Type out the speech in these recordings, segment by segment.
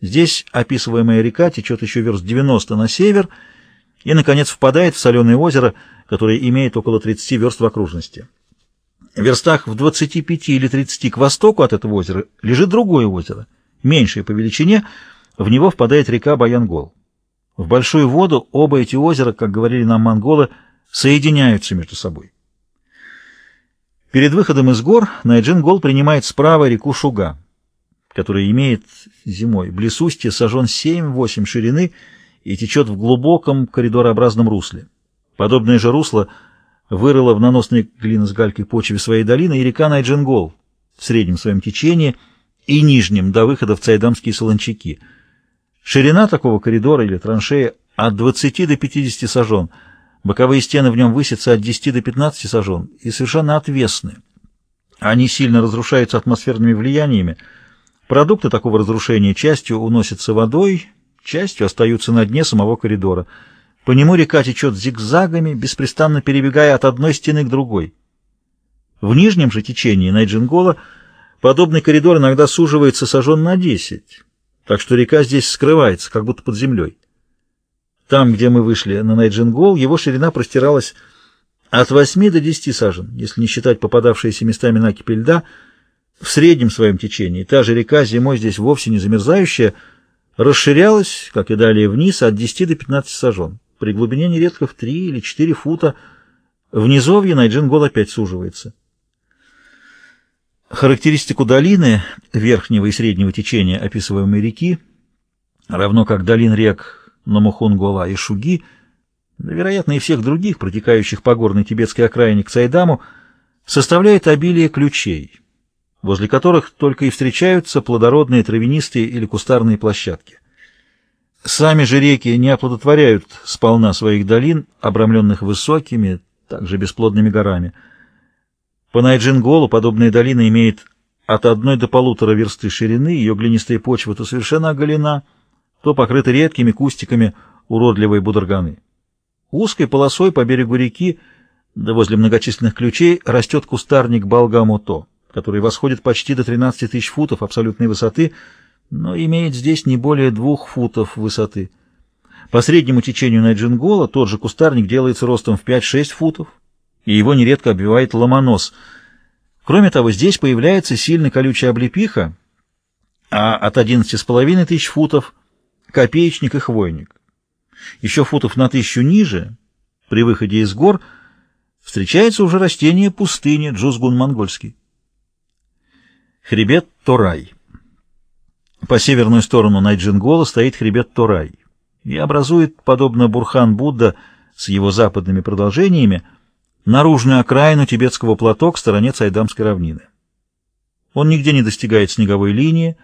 Здесь описываемая река течет еще верст 90 на север и, наконец, впадает в соленое озеро, которое имеет около 30 верст в окружности. В верстах в 25 или 30 к востоку от этого озера лежит другое озеро, меньшее по величине, в него впадает река Баянгол. В большую воду оба эти озера, как говорили нам монголы, соединяются между собой. Перед выходом из гор Найджин-Гол принимает справа реку Шуга, которая имеет зимой близ устья сажен 7-8 ширины и течет в глубоком коридорообразном русле. Подобное же русло вырыло в наносной глины с галькой почве своей долины и река Найджингол в среднем своем течении и нижнем до выхода в Цайдамские солончаки. Ширина такого коридора или траншеи от 20 до 50 сажен, боковые стены в нем высятся от 10 до 15 сажен и совершенно отвесны. Они сильно разрушаются атмосферными влияниями, Продукты такого разрушения частью уносятся водой, частью остаются на дне самого коридора. По нему река течет зигзагами, беспрестанно перебегая от одной стены к другой. В нижнем же течении Найджингола подобный коридор иногда суживается сожжен на 10, так что река здесь скрывается, как будто под землей. Там, где мы вышли на Найджингол, его ширина простиралась от 8 до 10 сажен, если не считать попадавшиеся местами накипи льда — в среднем своем течении та же река, зимой здесь вовсе не замерзающая, расширялась, как и далее вниз, от 10 до 15 сажен. При глубине нередко в 3 или 4 фута. В низовье Найджингол опять суживается. Характеристику долины верхнего и среднего течения описываемой реки, равно как долин рек Намухунгола и Шуги, да, вероятно, и всех других, протекающих по горной тибетской окраине к Цайдаму, составляет обилие ключей — возле которых только и встречаются плодородные травянистые или кустарные площадки. Сами же реки не оплодотворяют сполна своих долин, обрамленных высокими, также бесплодными горами. По Найджинголу подобная долина имеет от одной до полутора версты ширины, ее глинистая почва то совершенно оголена, то покрыта редкими кустиками уродливой бударганы. Узкой полосой по берегу реки, да возле многочисленных ключей, растет кустарник Балгамото который восходит почти до 13 тысяч футов абсолютной высоты, но имеет здесь не более двух футов высоты. По среднему течению Найджингола тот же кустарник делается ростом в 5-6 футов, и его нередко обвивает ломонос. Кроме того, здесь появляется сильно колючая облепиха, а от 11,5 тысяч футов — копеечник и хвойник. Еще футов на тысячу ниже, при выходе из гор, встречается уже растение пустыни Джузгун монгольский. Хребет Торай. По северную сторону Найджингола стоит хребет Торай и образует, подобно Бурхан-Будда с его западными продолжениями, наружную окраину тибетского плато к стороне Цайдамской равнины. Он нигде не достигает снеговой линии,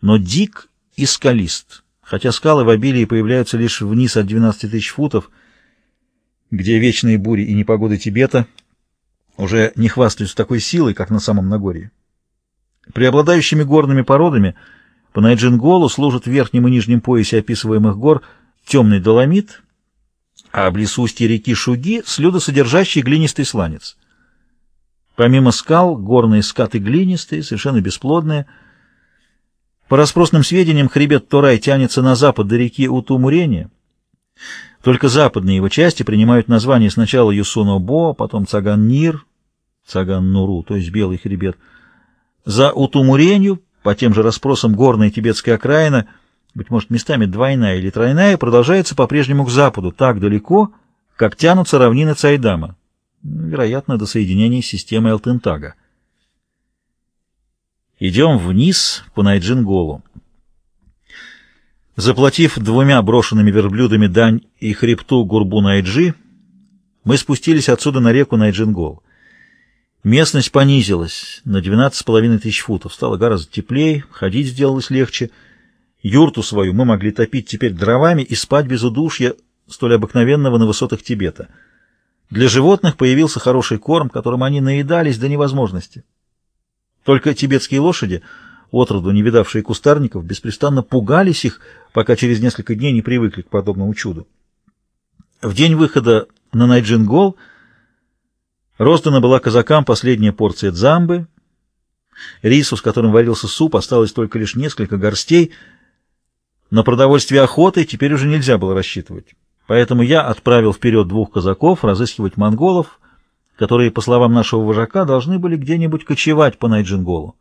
но дик и скалист, хотя скалы в обилии появляются лишь вниз от 12 тысяч футов, где вечные бури и непогоды Тибета уже не хвастаются такой силой, как на самом Нагорье. Преобладающими горными породами по Найджинголу служат в верхнем и нижнем поясе описываемых гор темный доломит, а близ устья реки Шуги слюдосодержащий глинистый сланец. Помимо скал, горные скаты глинистые, совершенно бесплодные. По распросным сведениям, хребет Торай тянется на запад до реки Утумурения. Только западные его части принимают название сначала Юсуно-Бо, потом Цаган-Нир, Цаган-Нуру, то есть Белый хребет, за Утумуренью, по тем же расспросам, горная тибетская окраина, быть может, местами двойная или тройная, продолжается по-прежнему к западу, так далеко, как тянутся равнины Цайдама, вероятно, до соединения с системой Алтентага. Идем вниз по Найджинголу. Заплатив двумя брошенными верблюдами дань и хребту Гурбу-Найджи, мы спустились отсюда на реку Найджингол. Местность понизилась на 12,5 тысяч футов, стало гораздо теплее, ходить сделалось легче. Юрту свою мы могли топить теперь дровами и спать без удушья, столь обыкновенного на высотах Тибета. Для животных появился хороший корм, которым они наедались до невозможности. Только тибетские лошади, отроду не видавшие кустарников, беспрестанно пугались их, пока через несколько дней не привыкли к подобному чуду. В день выхода на Найджингол — Роздана была казакам последняя порция дзамбы. Рису, с которым варился суп, осталось только лишь несколько горстей. На продовольствие охоты теперь уже нельзя было рассчитывать. Поэтому я отправил вперед двух казаков разыскивать монголов, которые, по словам нашего вожака, должны были где-нибудь кочевать по Найджинголу.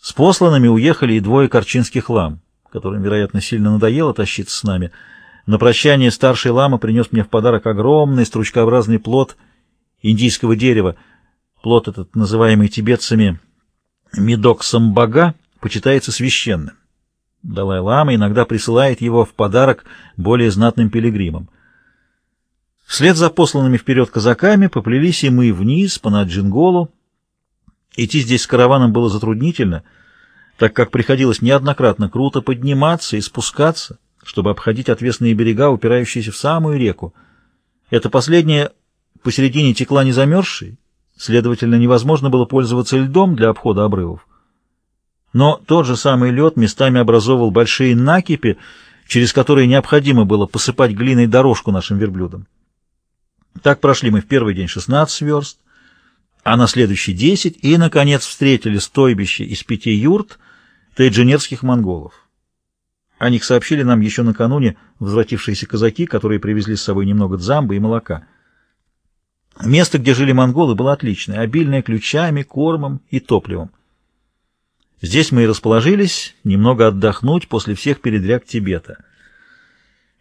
С посланными уехали и двое корчинских лам, которым, вероятно, сильно надоело тащиться с нами. На прощание старший лама принес мне в подарок огромный стручкообразный плод индийского дерева. Плод этот, называемый тибетцами медок самбага, почитается священным. Далай-лама иногда присылает его в подарок более знатным пилигримам. Вслед за посланными вперед казаками поплелись и мы вниз, по Наджинголу. Идти здесь с караваном было затруднительно, так как приходилось неоднократно круто подниматься и спускаться, чтобы обходить отвесные берега, упирающиеся в самую реку. Это последнее посередине текла не замерзшей, следовательно, невозможно было пользоваться льдом для обхода обрывов. Но тот же самый лед местами образовывал большие накипи, через которые необходимо было посыпать глиной дорожку нашим верблюдам. Так прошли мы в первый день 16 верст, а на следующий 10, и, наконец, встретили стойбище из пяти юрт тайджинерских монголов. О них сообщили нам еще накануне возвратившиеся казаки, которые привезли с собой немного дзамбы и молока. Место, где жили монголы, было отличное, обильное ключами, кормом и топливом. Здесь мы и расположились, немного отдохнуть после всех передряг Тибета.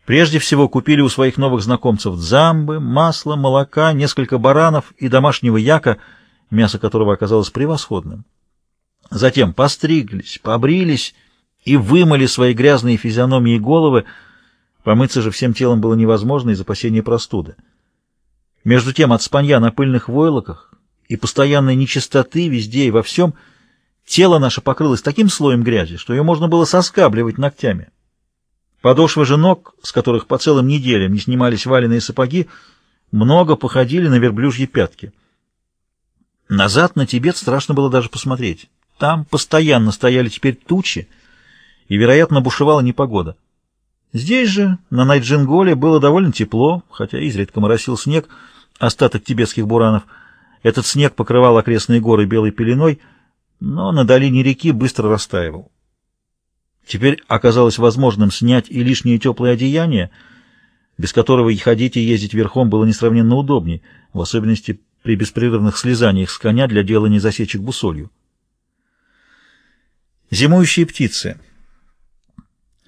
Прежде всего купили у своих новых знакомцев дзамбы, масло, молока, несколько баранов и домашнего яка, мясо которого оказалось превосходным. Затем постриглись, побрились и вымыли свои грязные физиономии и головы. Помыться же всем телом было невозможно из опасения простуды. Между тем от спанья на пыльных войлоках и постоянной нечистоты везде и во всем – Тело наше покрылось таким слоем грязи, что ее можно было соскабливать ногтями. Подошвы же ног, с которых по целым неделям не снимались валенные сапоги, много походили на верблюжьи пятки. Назад на Тибет страшно было даже посмотреть. Там постоянно стояли теперь тучи, и, вероятно, бушевала непогода. Здесь же, на Найджинголе, было довольно тепло, хотя изредка моросил снег, остаток тибетских буранов. Этот снег покрывал окрестные горы белой пеленой — но на долине реки быстро растаивал. Теперь оказалось возможным снять и лишние теплые одеяния, без которого и ходить и ездить верхом было несравненно удобнее, в особенности при беспрерывных слезаниях с коня для делания засечек бусолью. Зимующие птицы.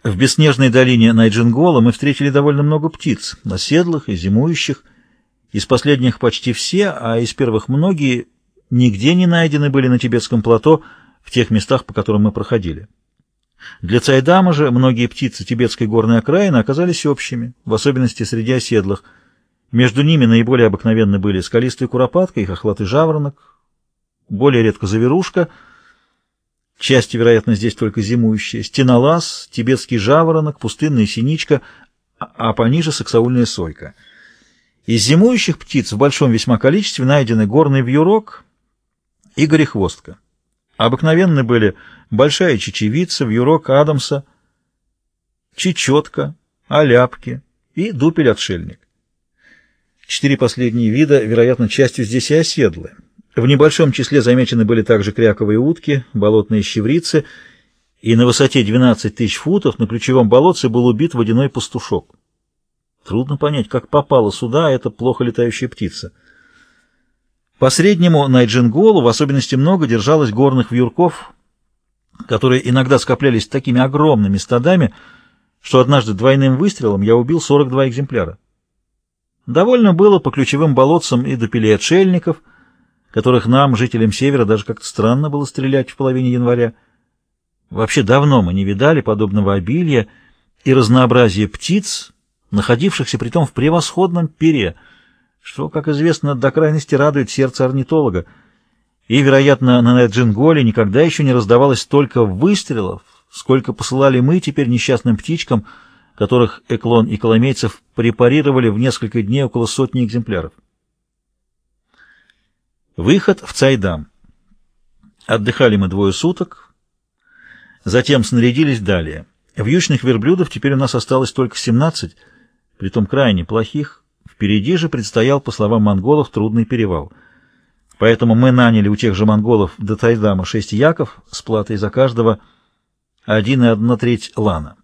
В бесснежной долине Найджингола мы встретили довольно много птиц, наседлых и зимующих. Из последних почти все, а из первых многие — нигде не найдены были на тибетском плато в тех местах, по которым мы проходили. Для Цайдама же многие птицы тибетской горной окраины оказались общими, в особенности среди оседлых. Между ними наиболее обыкновенны были скалистая куропатка и хохлатый жаворонок, более редко заверушка, части, вероятно, здесь только зимующие, стенолаз, тибетский жаворонок, пустынная синичка, а, а пониже саксаульная сойка. Из зимующих птиц в большом весьма количестве найдены горный вьюрок — и горехвостка. Обыкновенны были большая чечевица, вьюрок Адамса, чечетка, оляпки и дупель-отшельник. Четыре последние вида, вероятно, частью здесь и оседлые. В небольшом числе замечены были также кряковые утки, болотные щеврицы, и на высоте 12 тысяч футов на ключевом болотце был убит водяной пастушок. Трудно понять, как попала сюда эта плохо летающая птица. По среднему Найджинголу в особенности много держалось горных вьюрков, которые иногда скоплялись такими огромными стадами, что однажды двойным выстрелом я убил 42 экземпляра. Довольно было по ключевым болотцам и до пилей отшельников, которых нам, жителям Севера, даже как-то странно было стрелять в половине января. Вообще давно мы не видали подобного обилия и разнообразия птиц, находившихся при том в превосходном пере — что, как известно, до крайности радует сердце орнитолога. И, вероятно, на Неджинголе никогда еще не раздавалось столько выстрелов, сколько посылали мы теперь несчастным птичкам, которых Эклон и Коломейцев препарировали в несколько дней около сотни экземпляров. Выход в Цайдам. Отдыхали мы двое суток, затем снарядились далее. Вьючных верблюдов теперь у нас осталось только 17, притом крайне плохих, Впереди же предстоял, по словам монголов, трудный перевал. Поэтому мы наняли у тех же монголов до Тайдама шесть яков с платой за каждого один и одна треть лана.